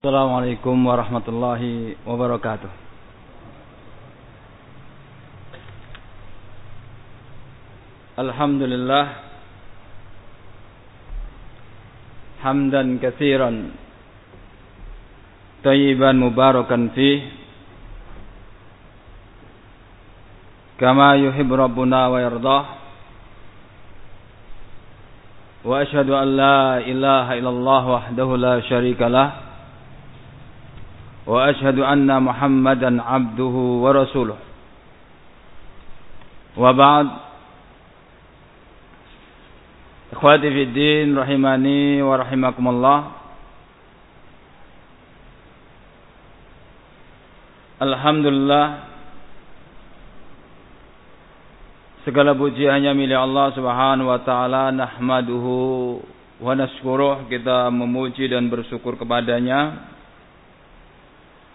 Assalamualaikum warahmatullahi wabarakatuh. Alhamdulillah. Hamdan katsiran tayyiban mubarakan fih. Kama yuhibbu rabbuna wa wa ashhadu an la ilaha illallah wahdahu la syarika lah وأشهد أن محمدا عبده ورسوله وبعد إخواتي في الدين رحماني ورحمكم الله Alhamdulillah Segala puji hanya milik Allah Subhanahu wa taala nahmaduhu wa nashkuruh kita memuji dan bersyukur kepadanya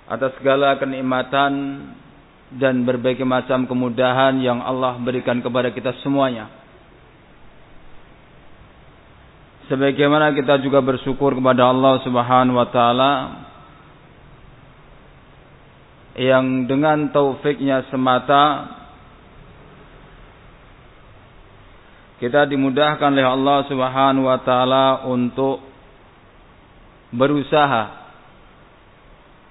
atas segala kenikmatan dan berbagai macam kemudahan yang Allah berikan kepada kita semuanya. Sebagaimana kita juga bersyukur kepada Allah Subhanahu wa taala yang dengan taufiknya semata kita dimudahkan oleh Allah Subhanahu wa taala untuk berusaha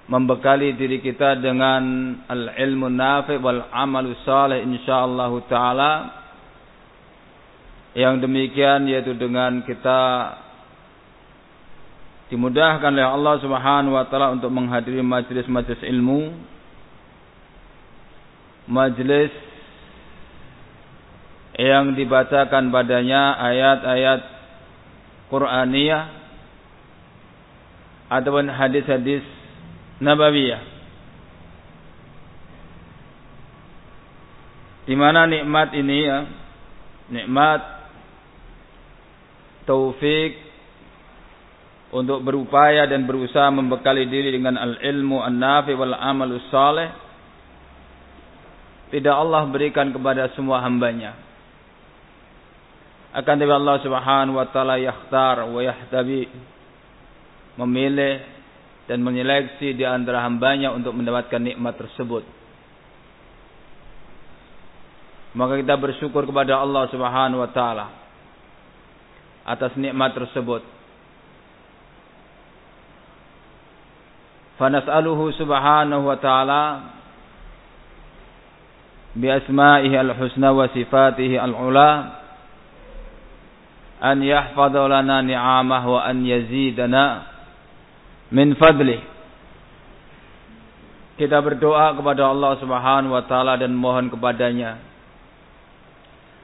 membekali diri kita dengan al-ilmu nafi wal amalu salih insyaallah taala. Yang demikian yaitu dengan kita dimudahkan oleh Allah Subhanahu wa taala untuk menghadiri majelis-majelis ilmu. Majelis yang dibacakan padanya ayat-ayat Qur'aniyah ataupun hadis-hadis Nabawiyah. Di mana nikmat ini ya, nikmat taufik untuk berupaya dan berusaha membekali diri dengan al-ilmu an-nafi wal amalus saleh tidak Allah berikan kepada semua hambanya. Akan tetapi Allah Subhanahu wa taala yakhtar wa yahtabi memilih dan menyeleksi di antara hambanya untuk mendapatkan nikmat tersebut. Maka kita bersyukur kepada Allah Subhanahu wa taala atas nikmat tersebut. Fanas'aluhu subhanahu wa ta'ala bi asma'ihi al-husna wa sifatihi al-ula an yahfadha lana ni'amah wa an yazidana min fadli. Kita berdoa kepada Allah Subhanahu wa taala dan mohon kepadanya.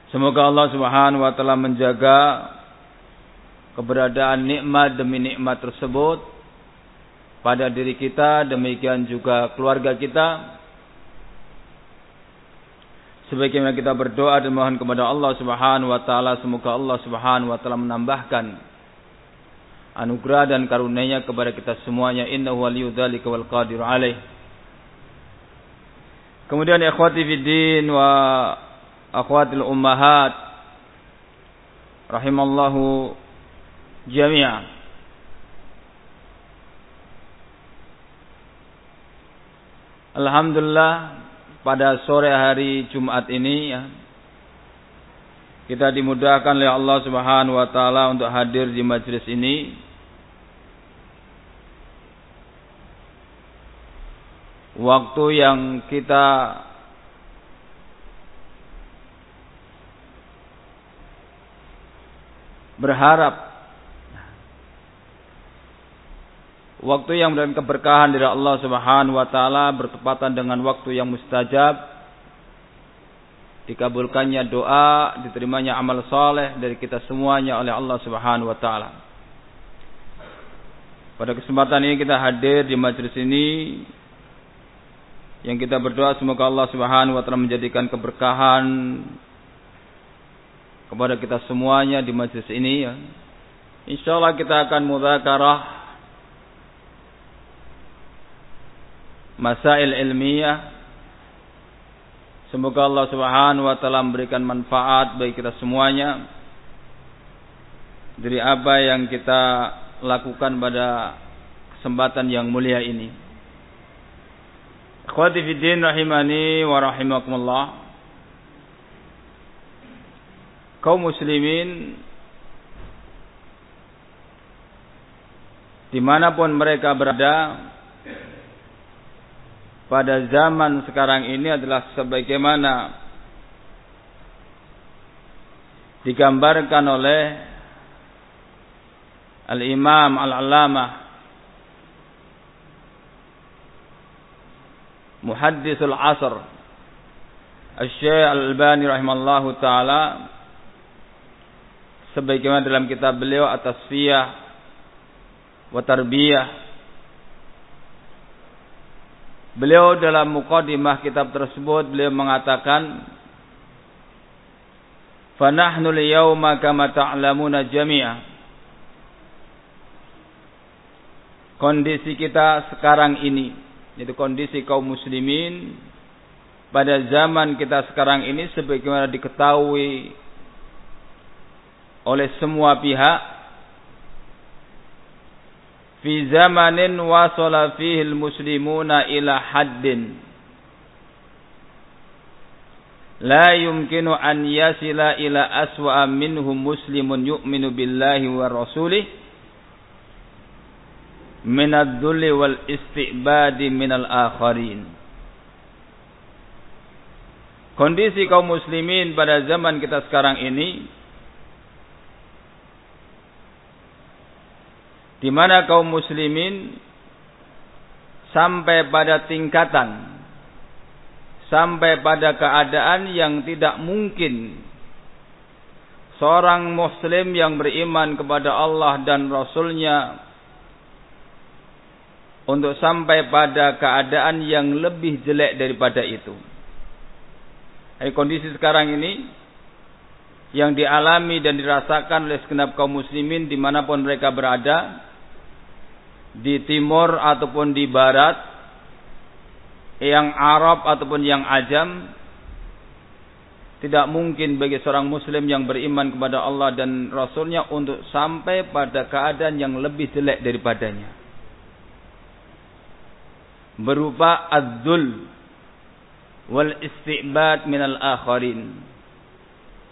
Semoga Allah Subhanahu wa taala menjaga keberadaan nikmat demi nikmat tersebut pada diri kita, demikian juga keluarga kita. Sebagaimana kita berdoa dan mohon kepada Allah Subhanahu wa taala semoga Allah Subhanahu wa taala menambahkan anugerah dan karunia kepada kita semuanya. Innahu waliyudzalika wal alaih. Kemudian ikhwati fiddin wa akhwatil ummahat rahimallahu jami'an. Alhamdulillah pada sore hari Jumat ini ya, kita dimudahkan oleh Allah Subhanahu wa taala untuk hadir di majelis ini. Waktu yang kita berharap waktu yang dan keberkahan dari Allah Subhanahu wa taala bertepatan dengan waktu yang mustajab dikabulkannya doa, diterimanya amal soleh dari kita semuanya oleh Allah Subhanahu wa taala. Pada kesempatan ini kita hadir di majelis ini yang kita berdoa semoga Allah Subhanahu wa taala menjadikan keberkahan kepada kita semuanya di majelis ini ya. Insyaallah kita akan mudzakarah masail ilmiah Semoga Allah Subhanahu wa taala memberikan manfaat bagi kita semuanya dari apa yang kita lakukan pada kesempatan yang mulia ini. Akhwati fiddin rahimani wa rahimakumullah. Kaum muslimin di mana pun mereka berada pada zaman sekarang ini adalah sebagaimana digambarkan oleh Al-Imam Al-Allamah muhaddisul asr. Syekh Al-Albani rahimallahu taala sebagaimana dalam kitab beliau atas Tasfiyah wa Tarbiyah. Beliau dalam mukadimah kitab tersebut beliau mengatakan Fanahnu al-yawma kama ta'lamuna jami'a. Kondisi kita sekarang ini yaitu kondisi kaum muslimin. Pada zaman kita sekarang ini sebagaimana diketahui oleh semua pihak fi zamanin wasala fihi muslimuna ila haddin. La yumkinu an yasila ila aswa minhum muslimun yu'minu billahi wa rasulih min ad-dulli wal istibadi min al-akharin Kondisi kaum muslimin pada zaman kita sekarang ini di mana kaum muslimin sampai pada tingkatan sampai pada keadaan yang tidak mungkin seorang muslim yang beriman kepada Allah dan Rasulnya untuk sampai pada keadaan yang lebih jelek daripada itu. Hai kondisi sekarang ini yang dialami dan dirasakan oleh segenap kaum muslimin di mana pun mereka berada di timur ataupun di barat yang Arab ataupun yang Ajam tidak mungkin bagi seorang muslim yang beriman kepada Allah dan Rasulnya untuk sampai pada keadaan yang lebih jelek daripadanya. Berupa adzul wal istibad minal akharin.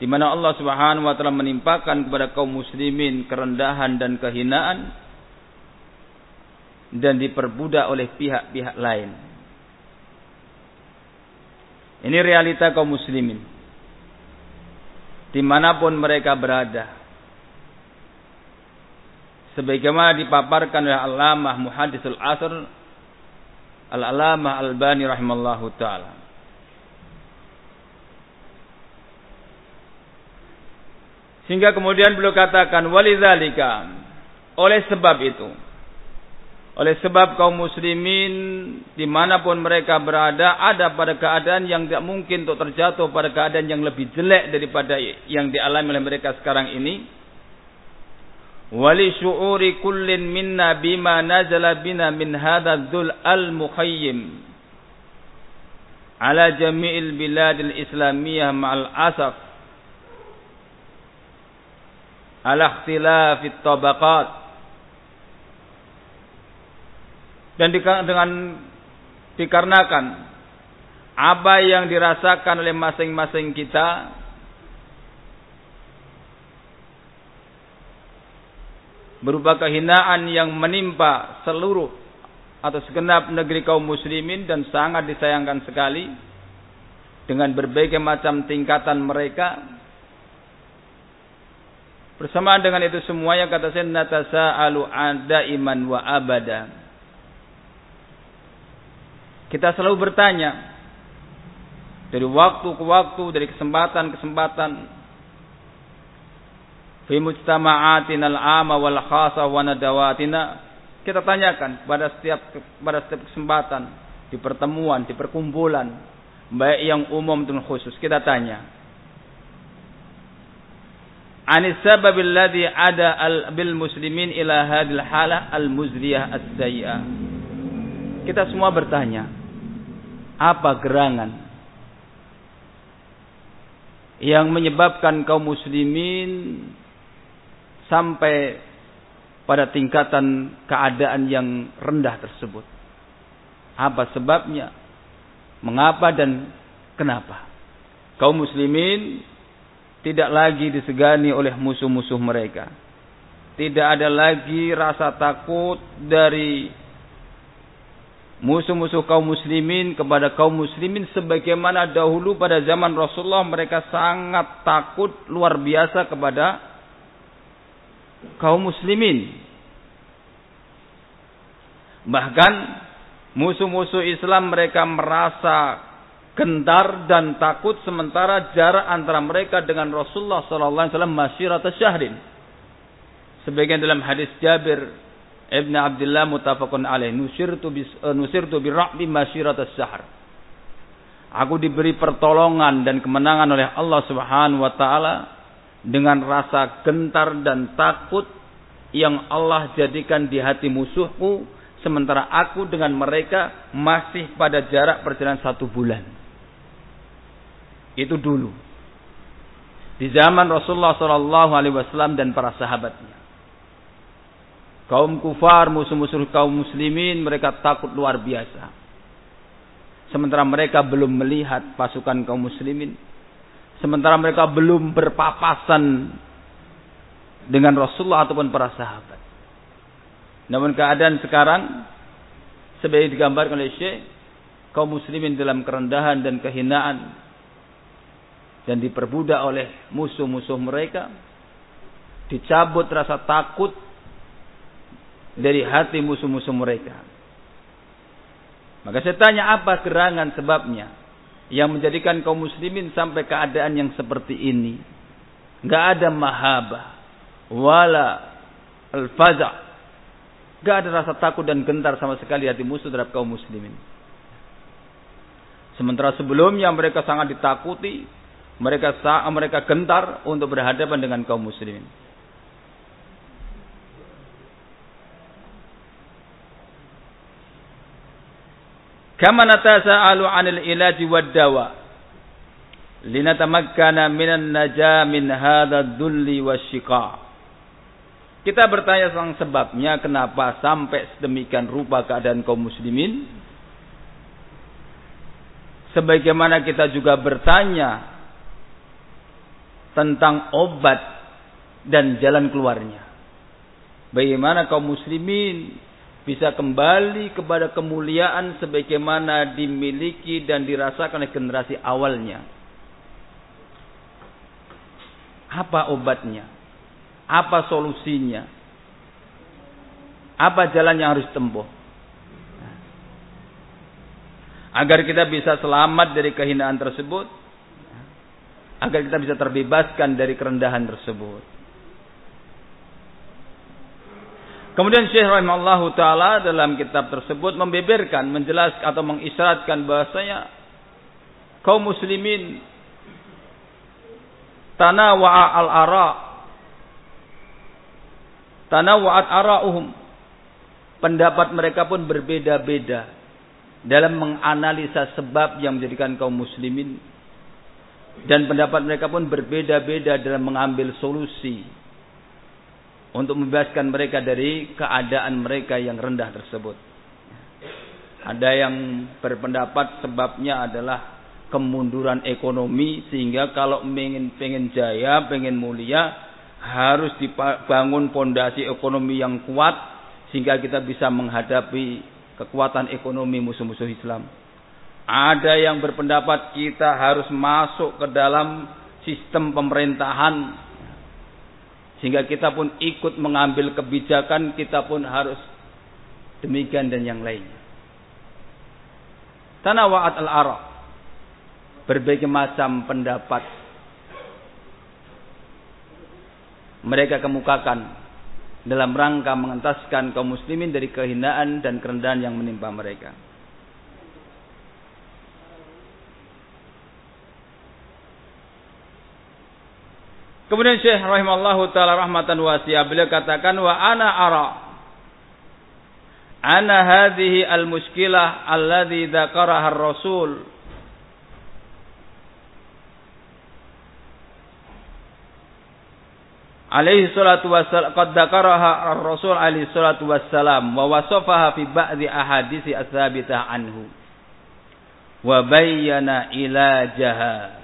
Di mana Allah Subhanahu wa taala menimpakan kepada kaum muslimin kerendahan dan kehinaan dan diperbudak oleh pihak-pihak lain. Ini realita kaum muslimin. Di mana pun mereka berada. Sebagaimana dipaparkan oleh Al-Alamah Muhadisul Asr Al-Alamah Al-Bani rahimallahu ta'ala. Sehingga kemudian beliau katakan walidzalika oleh sebab itu oleh sebab kaum muslimin di mana pun mereka berada ada pada keadaan yang tidak mungkin untuk terjatuh pada keadaan yang lebih jelek daripada yang dialami oleh mereka sekarang ini. Wali syu'uri kullin minna bima nazala bina min hadha dhul al-mukhayyim. Ala jami'il biladil islamiyah ma'al asaf. Ala ikhtilafit tabaqat. dan dengan dikarenakan apa yang dirasakan oleh masing-masing kita berupa kehinaan yang menimpa seluruh atau segenap negeri kaum muslimin dan sangat disayangkan sekali dengan berbagai macam tingkatan mereka bersamaan dengan itu semuanya kata saya natasa alu ada iman wa abada kita selalu bertanya dari waktu ke waktu, dari kesempatan ke kesempatan. Fi mujtama'atina al-ama wal khasa wa nadawatina. Kita tanyakan pada setiap pada setiap kesempatan di pertemuan, di perkumpulan, baik yang umum dan khusus. Kita tanya, anis sababil ladzi ada al bil muslimin ila hadil hala al muzliyah as-sayyi'ah. Kita semua bertanya, apa gerangan yang menyebabkan kaum muslimin sampai pada tingkatan keadaan yang rendah tersebut. Apa sebabnya? Mengapa dan kenapa? Kaum muslimin tidak lagi disegani oleh musuh-musuh mereka. Tidak ada lagi rasa takut dari musuh-musuh kaum muslimin kepada kaum muslimin sebagaimana dahulu pada zaman Rasulullah mereka sangat takut luar biasa kepada kaum muslimin. Bahkan musuh-musuh Islam mereka merasa gentar dan takut sementara jarak antara mereka dengan Rasulullah sallallahu alaihi wasallam masyirat syahrin. Sebagian dalam hadis Jabir Ibn Abdullah mutafakun alaih. Nusirtu, bis, uh, nusirtu birra'bi masyirat syahr. Aku diberi pertolongan dan kemenangan oleh Allah subhanahu wa ta'ala. Dengan rasa gentar dan takut yang Allah jadikan di hati musuhku. Sementara aku dengan mereka masih pada jarak perjalanan satu bulan. Itu dulu. Di zaman Rasulullah SAW dan para sahabatnya. Kaum kufar, musuh-musuh kaum muslimin, mereka takut luar biasa. Sementara mereka belum melihat pasukan kaum muslimin. Sementara mereka belum berpapasan dengan Rasulullah ataupun para sahabat. Namun keadaan sekarang, sebagai digambarkan oleh Syekh, kaum muslimin dalam kerendahan dan kehinaan dan diperbudak oleh musuh-musuh mereka, dicabut rasa takut dari hati musuh-musuh mereka. Maka saya tanya apa gerangan sebabnya yang menjadikan kaum muslimin sampai keadaan yang seperti ini. Enggak ada mahabah wala al-faza. Enggak ada rasa takut dan gentar sama sekali hati musuh terhadap kaum muslimin. Sementara sebelumnya mereka sangat ditakuti, mereka mereka gentar untuk berhadapan dengan kaum muslimin. Kama natasa'alu 'anil ilaji wad dawa. Linatamakkana minan naja min hadha dhulli wasyiqa. Kita bertanya tentang sebabnya kenapa sampai sedemikian rupa keadaan kaum muslimin. Sebagaimana kita juga bertanya tentang obat dan jalan keluarnya. Bagaimana kaum muslimin bisa kembali kepada kemuliaan sebagaimana dimiliki dan dirasakan oleh generasi awalnya. Apa obatnya? Apa solusinya? Apa jalan yang harus tempuh? Agar kita bisa selamat dari kehinaan tersebut. Agar kita bisa terbebaskan dari kerendahan tersebut. Kemudian Syekh rahimahullah taala dalam kitab tersebut membeberkan, menjelaskan atau mengisyaratkan bahasanya kaum muslimin tanawa'a al-ara tanawa'at ara'uhum. Pendapat mereka pun berbeda-beda dalam menganalisa sebab yang menjadikan kaum muslimin. Dan pendapat mereka pun berbeda-beda dalam mengambil solusi untuk membebaskan mereka dari keadaan mereka yang rendah tersebut. Ada yang berpendapat sebabnya adalah kemunduran ekonomi sehingga kalau ingin pengen jaya, pengen mulia harus dibangun pondasi ekonomi yang kuat sehingga kita bisa menghadapi kekuatan ekonomi musuh-musuh Islam. Ada yang berpendapat kita harus masuk ke dalam sistem pemerintahan sehingga kita pun ikut mengambil kebijakan, kita pun harus demikian dan yang lainnya. Tanawa'at al-ara. Berbagai macam pendapat. Mereka kemukakan dalam rangka mengentaskan kaum muslimin dari kehinaan dan kerendahan yang menimpa mereka. Kemudian Syekh rahimallahu taala rahmatan wasi'ah beliau katakan wa ana ara ana hadhihi al muskilah alladhi dzakaraha ar-rasul. Alaihi salatu wassalam qad dzakaraha ar-rasul alaihi salatu wassalam wa wasafaha fi ba'di ahaditsi ats-tsabitah anhu wa bayyana ilajaha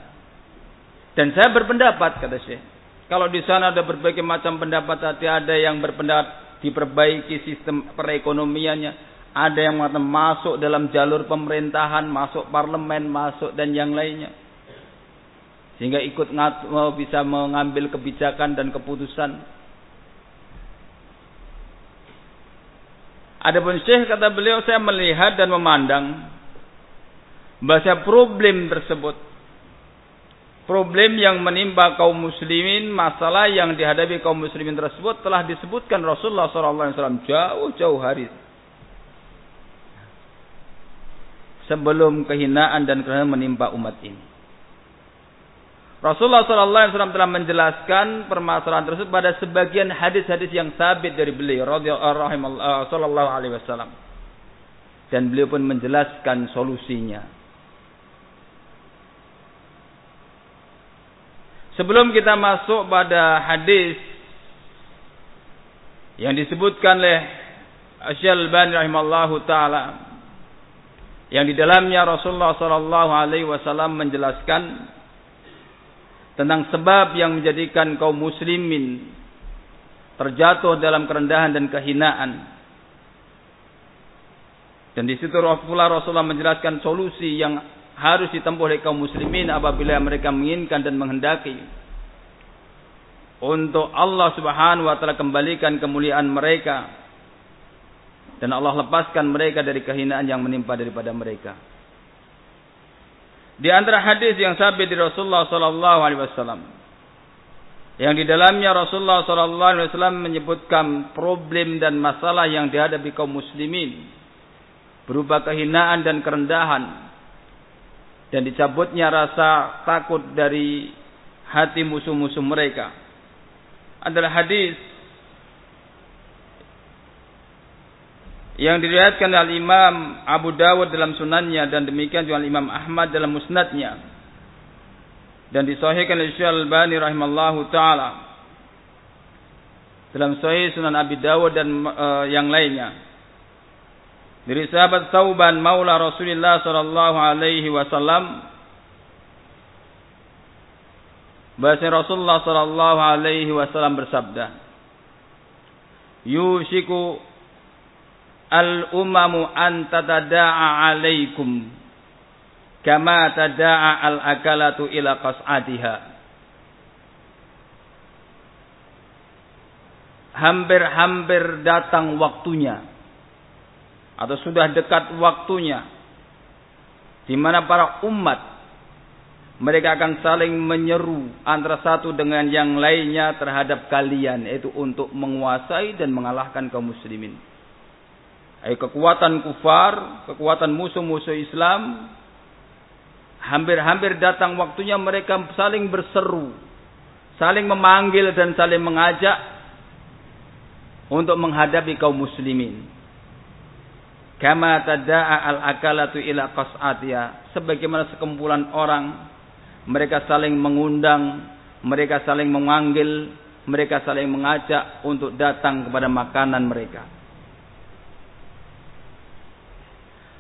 dan saya berpendapat kata Syekh kalau di sana ada berbagai macam pendapat hati ada yang berpendapat diperbaiki sistem perekonomiannya ada yang mengatakan masuk dalam jalur pemerintahan masuk parlemen masuk dan yang lainnya sehingga ikut bisa mengambil kebijakan dan keputusan. Adapun Syekh kata beliau saya melihat dan memandang bahasa problem tersebut problem yang menimpa kaum muslimin, masalah yang dihadapi kaum muslimin tersebut telah disebutkan Rasulullah SAW jauh-jauh hari sebelum kehinaan dan kehinaan menimpa umat ini. Rasulullah SAW telah menjelaskan permasalahan tersebut pada sebagian hadis-hadis yang sabit dari beliau wasallam. Dan beliau pun menjelaskan solusinya. Sebelum kita masuk pada hadis yang disebutkan oleh Asy-Syaibani rahimallahu taala yang di dalamnya Rasulullah sallallahu alaihi wasallam menjelaskan tentang sebab yang menjadikan kaum muslimin terjatuh dalam kerendahan dan kehinaan. Dan di situ pula Rasulullah menjelaskan solusi yang harus ditempuh oleh kaum muslimin apabila mereka menginginkan dan menghendaki. Untuk Allah Subhanahu wa taala kembalikan kemuliaan mereka. Dan Allah lepaskan mereka dari kehinaan yang menimpa daripada mereka. Di antara hadis yang sabit di Rasulullah sallallahu alaihi wasallam yang di dalamnya Rasulullah sallallahu alaihi wasallam menyebutkan problem dan masalah yang dihadapi kaum muslimin berupa kehinaan dan kerendahan dan dicabutnya rasa takut dari hati musuh-musuh mereka. Adalah hadis yang diriwayatkan oleh Imam Abu Dawud dalam sunannya dan demikian juga Imam Ahmad dalam musnadnya. Dan disahihkan oleh Syekh Al-Albani rahimallahu taala dalam sahih Sunan Abi Dawud dan uh, yang lainnya dari sahabat Sauban Maula Rasulullah sallallahu alaihi wasallam bahasa Rasulullah sallallahu alaihi wasallam bersabda Yushiku al-umamu an tada'a alaikum kama tada'a al-akalatu ila qas'atiha. Hampir-hampir datang waktunya atau sudah dekat waktunya di mana para umat mereka akan saling menyeru antara satu dengan yang lainnya terhadap kalian yaitu untuk menguasai dan mengalahkan kaum muslimin eh, kekuatan kufar, kekuatan musuh-musuh Islam, hampir-hampir datang waktunya mereka saling berseru, saling memanggil dan saling mengajak untuk menghadapi kaum muslimin. Kama tada'a al-akalatu ila qas'atiya. Sebagaimana sekumpulan orang, mereka saling mengundang, mereka saling memanggil, mereka saling mengajak untuk datang kepada makanan mereka.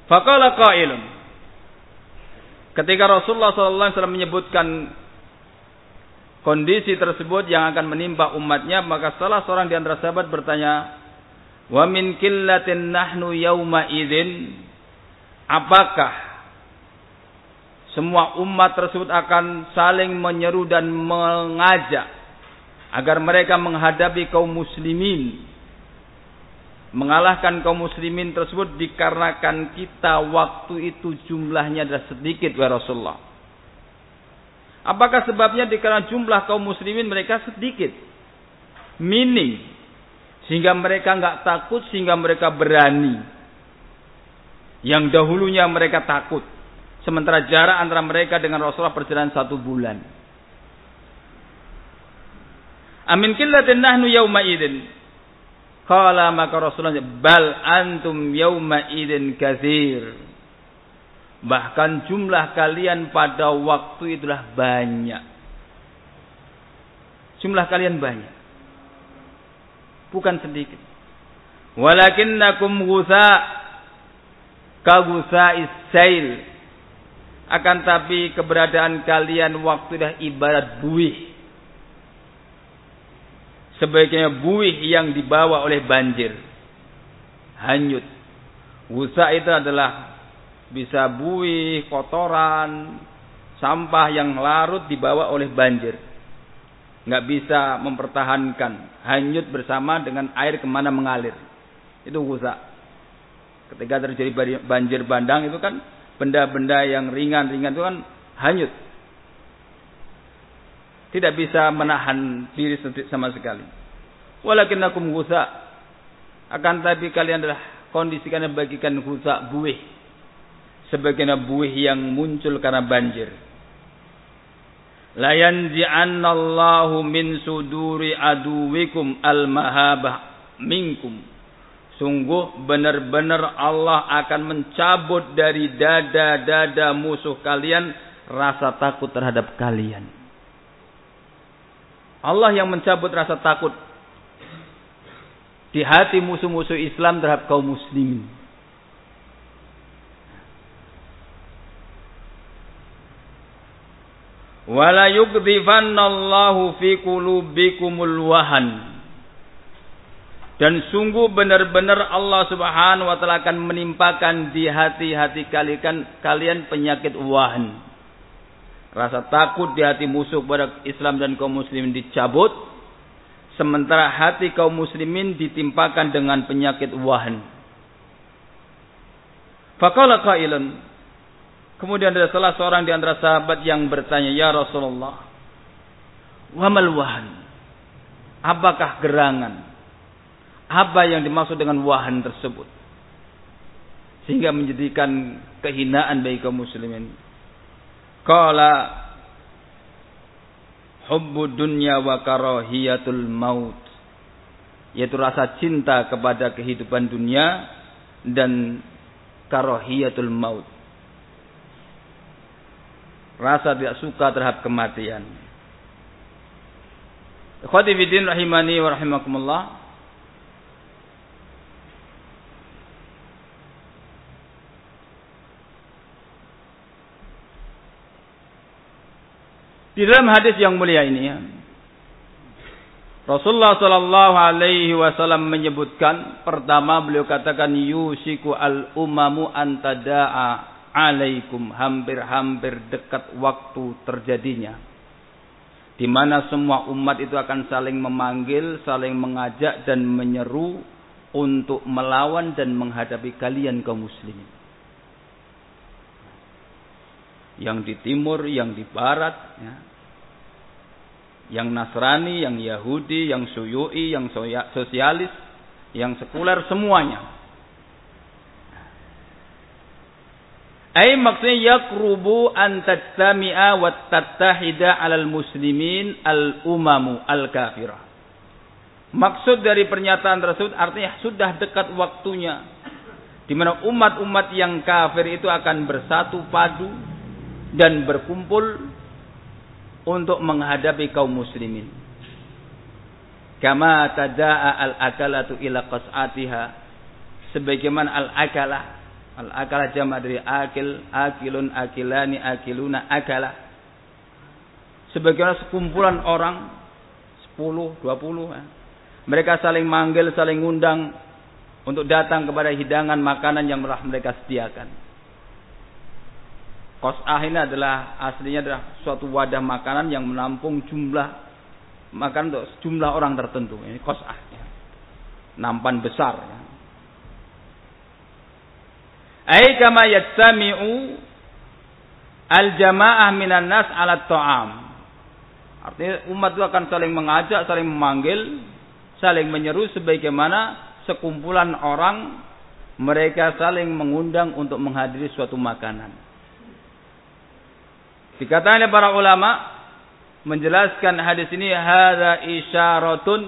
Faqala qailun. Ketika Rasulullah SAW menyebutkan kondisi tersebut yang akan menimpa umatnya, maka salah seorang di antara sahabat bertanya, "Wa min killatin nahnu yauma idzin?" Apakah semua umat tersebut akan saling menyeru dan mengajak agar mereka menghadapi kaum muslimin mengalahkan kaum muslimin tersebut dikarenakan kita waktu itu jumlahnya adalah sedikit wahai Rasulullah. Apakah sebabnya dikarenakan jumlah kaum muslimin mereka sedikit? Minim. Sehingga mereka nggak takut, sehingga mereka berani. Yang dahulunya mereka takut. Sementara jarak antara mereka dengan Rasulullah perjalanan satu bulan. Amin killatin nahnu yawma idin. Kala maka Rasulullah bal antum yauma idin kathir. Bahkan jumlah kalian pada waktu itulah banyak. Jumlah kalian banyak. Bukan sedikit. Walakinnakum gusa kagusa isail. Akan tapi keberadaan kalian waktu dah ibarat buih. Sebaiknya buih yang dibawa oleh banjir. Hanyut. Gusa itu adalah bisa buih, kotoran, sampah yang larut dibawa oleh banjir. Nggak bisa mempertahankan. Hanyut bersama dengan air ke mana mengalir. Itu gusa. Ketika terjadi banjir bandang itu kan benda-benda yang ringan-ringan itu kan hanyut. Tidak bisa menahan diri sama sekali. Walakin aku gusa. Akan tapi kalian adalah kondisi kalian bagikan gusa buih. Sebagian buih yang muncul karena banjir. La yanzi'annallahu min suduri aduwikum al-mahabah minkum Sungguh benar-benar Allah akan mencabut dari dada-dada musuh kalian rasa takut terhadap kalian. Allah yang mencabut rasa takut di hati musuh-musuh Islam terhadap kaum muslimin. Wala yugdhifannallahu fi qulubikumul wahan dan sungguh benar-benar Allah Subhanahu wa taala akan menimpakan di hati-hati kalian kalian penyakit wahan. Rasa takut di hati musuh pada Islam dan kaum muslimin dicabut. Sementara hati kaum muslimin ditimpakan dengan penyakit wahan. Qailun. Kemudian ada salah seorang di antara sahabat yang bertanya, "Ya Rasulullah, wamal wahan? Apakah gerangan?" apa yang dimaksud dengan wahan tersebut sehingga menjadikan kehinaan bagi kaum muslimin qala hubbu dunya wa karahiyatul maut yaitu rasa cinta kepada kehidupan dunia dan karahiyatul maut rasa tidak suka terhadap kematian. Ikhwati rahimani wa rahimakumullah. Di dalam hadis yang mulia ini ya, Rasulullah Shallallahu Alaihi Wasallam menyebutkan pertama beliau katakan yusiku al umamu antadaa alaikum hampir-hampir dekat waktu terjadinya di mana semua umat itu akan saling memanggil, saling mengajak dan menyeru untuk melawan dan menghadapi kalian kaum muslimin. Yang di timur, yang di barat, ya, yang Nasrani, yang Yahudi, yang Suyui, yang sosialis, yang sekuler semuanya. Ai maksudnya yakrubu an tattami'a wa tattahida 'alal muslimin al-umamu al-kafirah. Maksud dari pernyataan tersebut artinya sudah dekat waktunya di mana umat-umat yang kafir itu akan bersatu padu dan berkumpul untuk menghadapi kaum muslimin. Kama tadaa al-akalatu ila qas'atiha. Sebagaimana al-akalah. Al-akalah jama' dari akil, akilun, akilani, akiluna, akalah. Sebagaimana sekumpulan orang 10, 20 ya. Mereka saling manggil, saling undang untuk datang kepada hidangan makanan yang telah mereka sediakan. Kos'ah ini adalah aslinya adalah suatu wadah makanan yang menampung jumlah makan untuk jumlah orang tertentu. Ini kos'ah. Ya. Nampan besar. Ya. Ai kama yatsami'u al-jama'ah minan nas 'ala ta'am. Artinya umat itu akan saling mengajak, saling memanggil, saling menyeru sebagaimana sekumpulan orang mereka saling mengundang untuk menghadiri suatu makanan. Dikatakan oleh para ulama menjelaskan hadis ini hadza isyaratun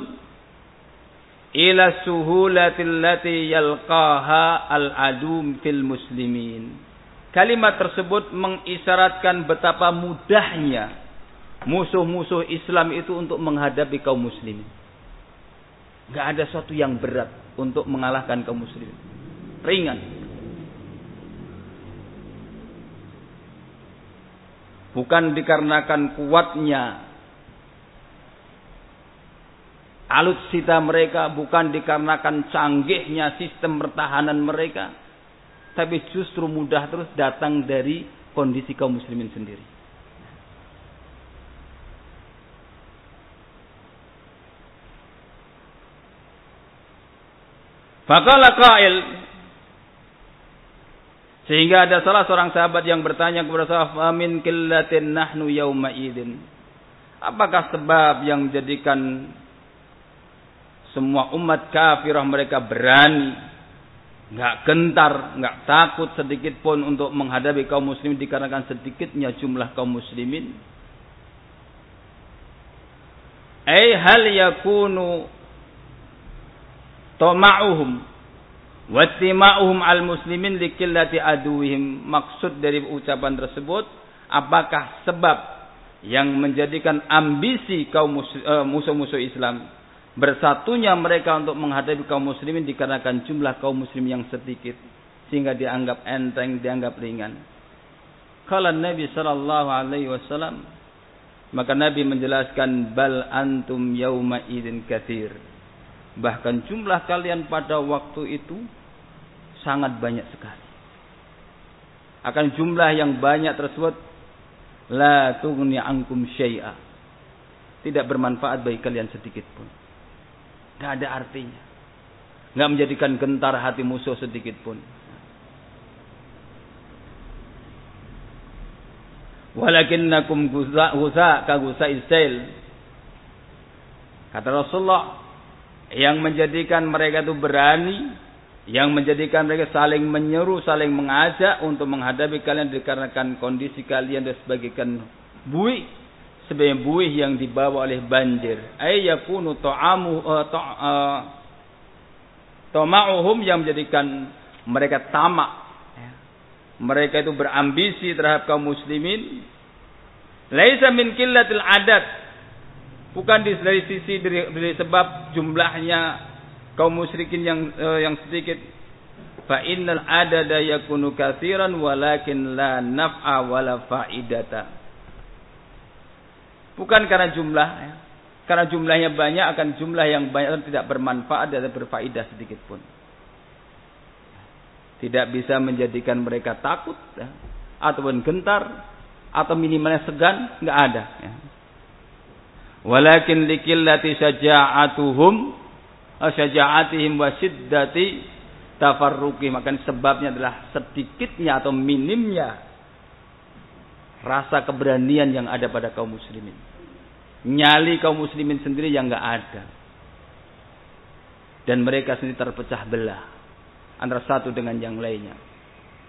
ila suhulatil lati yalqaha al-adum fil muslimin. Kalimat tersebut mengisyaratkan betapa mudahnya musuh-musuh Islam itu untuk menghadapi kaum muslimin. Nggak ada sesuatu yang berat untuk mengalahkan kaum muslimin. Ringan. Bukan dikarenakan kuatnya alutsista mereka, bukan dikarenakan canggihnya sistem pertahanan mereka, tapi justru mudah terus datang dari kondisi kaum muslimin sendiri. Faqala qail sehingga ada salah seorang sahabat yang bertanya kepada sahabat min killatin nahnu yauma idin. Apakah sebab yang menjadikan semua umat kafirah mereka berani, nggak gentar, nggak takut sedikit pun untuk menghadapi kaum muslimin dikarenakan sedikitnya jumlah kaum muslimin? Ai hal yakunu Toma'uhum wattima'uhum al-muslimin likillati aduhim. Maksud dari ucapan tersebut, apakah sebab yang menjadikan ambisi kaum eh, musuh-musuh Islam bersatunya mereka untuk menghadapi kaum muslimin dikarenakan jumlah kaum muslim yang sedikit sehingga dianggap enteng, dianggap ringan. Kalau Nabi sallallahu alaihi wasallam maka Nabi menjelaskan bal antum yauma idin kathir. Bahkan jumlah kalian pada waktu itu sangat banyak sekali. Akan jumlah yang banyak tersebut la tughni ankum syai'a. Tidak bermanfaat bagi kalian sedikit pun. Tidak ada artinya. Nggak menjadikan gentar hati musuh sedikit pun. Walakinnakum guza guza ka guza isail. Kata Rasulullah, yang menjadikan mereka itu berani, yang menjadikan mereka saling menyeru, saling mengajak untuk menghadapi kalian dikarenakan kondisi kalian dan sebagaikan buih sebagai buih yang dibawa oleh banjir. Ay yakunu ta'amu ta, uh, tama'uhum yang menjadikan mereka tamak. Ya. Mereka itu berambisi terhadap kaum muslimin. Laisa min qillatil adat bukan dari sisi dari, dari sebab jumlahnya kaum musyrikin yang uh, yang sedikit fa innal adada yakunu katsiran walakin la naf'a wala faidata bukan karena jumlah ya. karena jumlahnya banyak akan jumlah yang banyak tidak bermanfaat dan berfaedah sedikit pun tidak bisa menjadikan mereka takut ya. ataupun gentar atau minimalnya segan nggak ada ya walakin likillati syaja'atuhum syaja'atihim wa siddati tafarruqi maka sebabnya adalah sedikitnya atau minimnya rasa keberanian yang ada pada kaum muslimin nyali kaum muslimin sendiri yang enggak ada. Dan mereka sendiri terpecah belah. Antara satu dengan yang lainnya.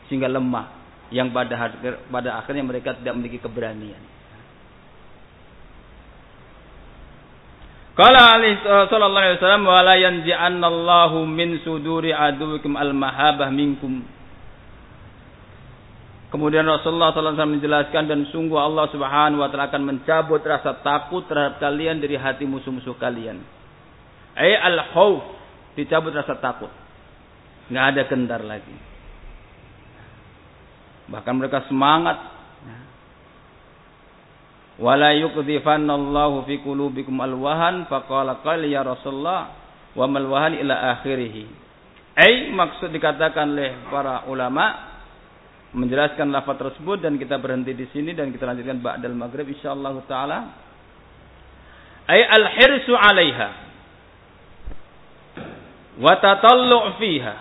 Sehingga lemah. Yang pada pada akhirnya mereka tidak memiliki keberanian. Qala sallallahu alaihi wasallam wa la yanji'annallahu min suduri aduwikum al-mahabah minkum. Kemudian Rasulullah SAW menjelaskan dan sungguh Allah Subhanahu wa taala akan mencabut rasa takut terhadap kalian dari hati musuh-musuh kalian. Ai al-khauf, dicabut rasa takut. Enggak ada gentar lagi. Bahkan mereka semangat wala yuqdhifanallahu fi qulubikum alwahan faqala qala ya Rasulullah wa mal wahan ila akhirih. Ai maksud dikatakan oleh para ulama menjelaskan lafaz tersebut dan kita berhenti di sini dan kita lanjutkan ba'dal maghrib insyaallah taala. Ai al hirsu 'alaiha wa tatallu' fiha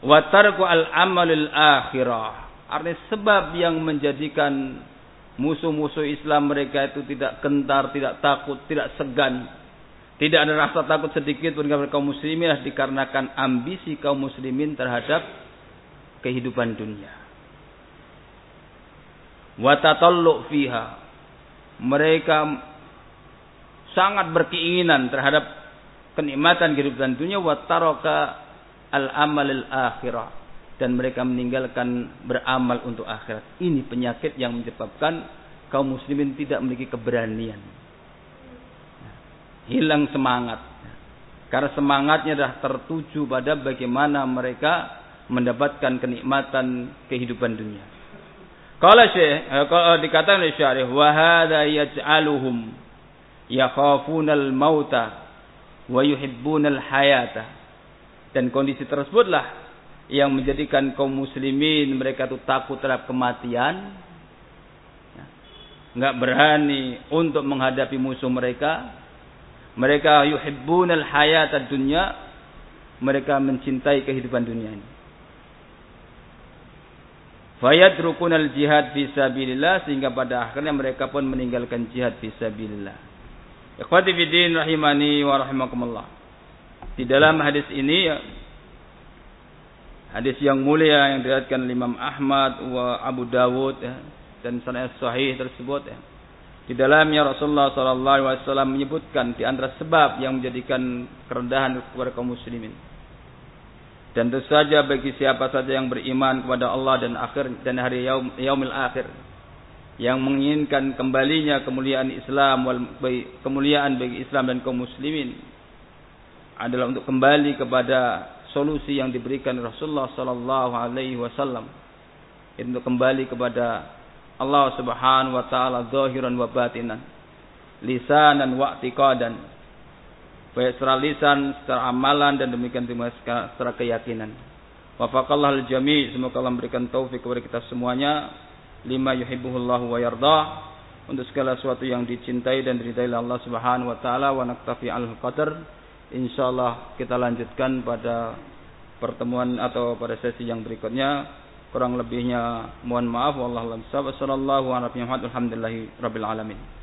wa tarku al amalil akhirah. Artinya sebab yang menjadikan musuh-musuh Islam mereka itu tidak gentar, tidak takut, tidak segan. Tidak ada rasa takut sedikit pun kepada kaum muslimin dikarenakan ambisi kaum muslimin terhadap kehidupan dunia. Watatallu fiha. Mereka sangat berkeinginan terhadap kenikmatan kehidupan dunia wataraka al-amal al-akhirah dan mereka meninggalkan beramal untuk akhirat. Ini penyakit yang menyebabkan kaum muslimin tidak memiliki keberanian. Hilang semangat. Karena semangatnya adalah tertuju pada bagaimana mereka mendapatkan kenikmatan kehidupan dunia. Kalau Syekh, eh, kalau dikatakan oleh Syarih, wa hadza yaj'aluhum yakhafuna al-mauta wa yuhibbuna al-hayata. Dan kondisi tersebutlah yang menjadikan kaum muslimin mereka itu takut terhadap kematian, enggak berani untuk menghadapi musuh mereka, mereka yuhibbunal hayatad dunya. Mereka mencintai kehidupan dunia ini. Fayadrukunal jihad fisabilillah sehingga pada akhirnya mereka pun meninggalkan jihad fisabilillah. Ikhwati fiddin rahimani wa rahimakumullah. Di dalam hadis ini hadis yang mulia yang diriwayatkan Imam Ahmad wa Abu Dawud ya, dan sanad sahih tersebut ya. Di dalamnya Rasulullah sallallahu alaihi wasallam menyebutkan di antara sebab yang menjadikan kerendahan kepada kaum muslimin. Dan saja bagi siapa saja yang beriman kepada Allah dan akhir dan hari yaum, yaumil akhir yang menginginkan kembalinya kemuliaan Islam wal kemuliaan bagi Islam dan kaum muslimin adalah untuk kembali kepada solusi yang diberikan Rasulullah sallallahu alaihi wasallam untuk kembali kepada Allah Subhanahu wa taala zahiran wa batinan. Lisanan wa i'tiqadan. Baik secara lisan, secara amalan dan demikian juga secara keyakinan. Wafaqallahu al-jami' semoga Allah memberikan taufik kepada kita semuanya lima yuhibbuhullahu wa yardah untuk segala sesuatu yang dicintai dan diridai Allah Subhanahu wa taala wa naktafi al-qadar. Insyaallah kita lanjutkan pada pertemuan atau pada sesi yang berikutnya. Kurang lebihnya mohon maaf wallahu a'lam. Sallallahu alaihi wa sallam. Alhamdulillahi rabbil alamin.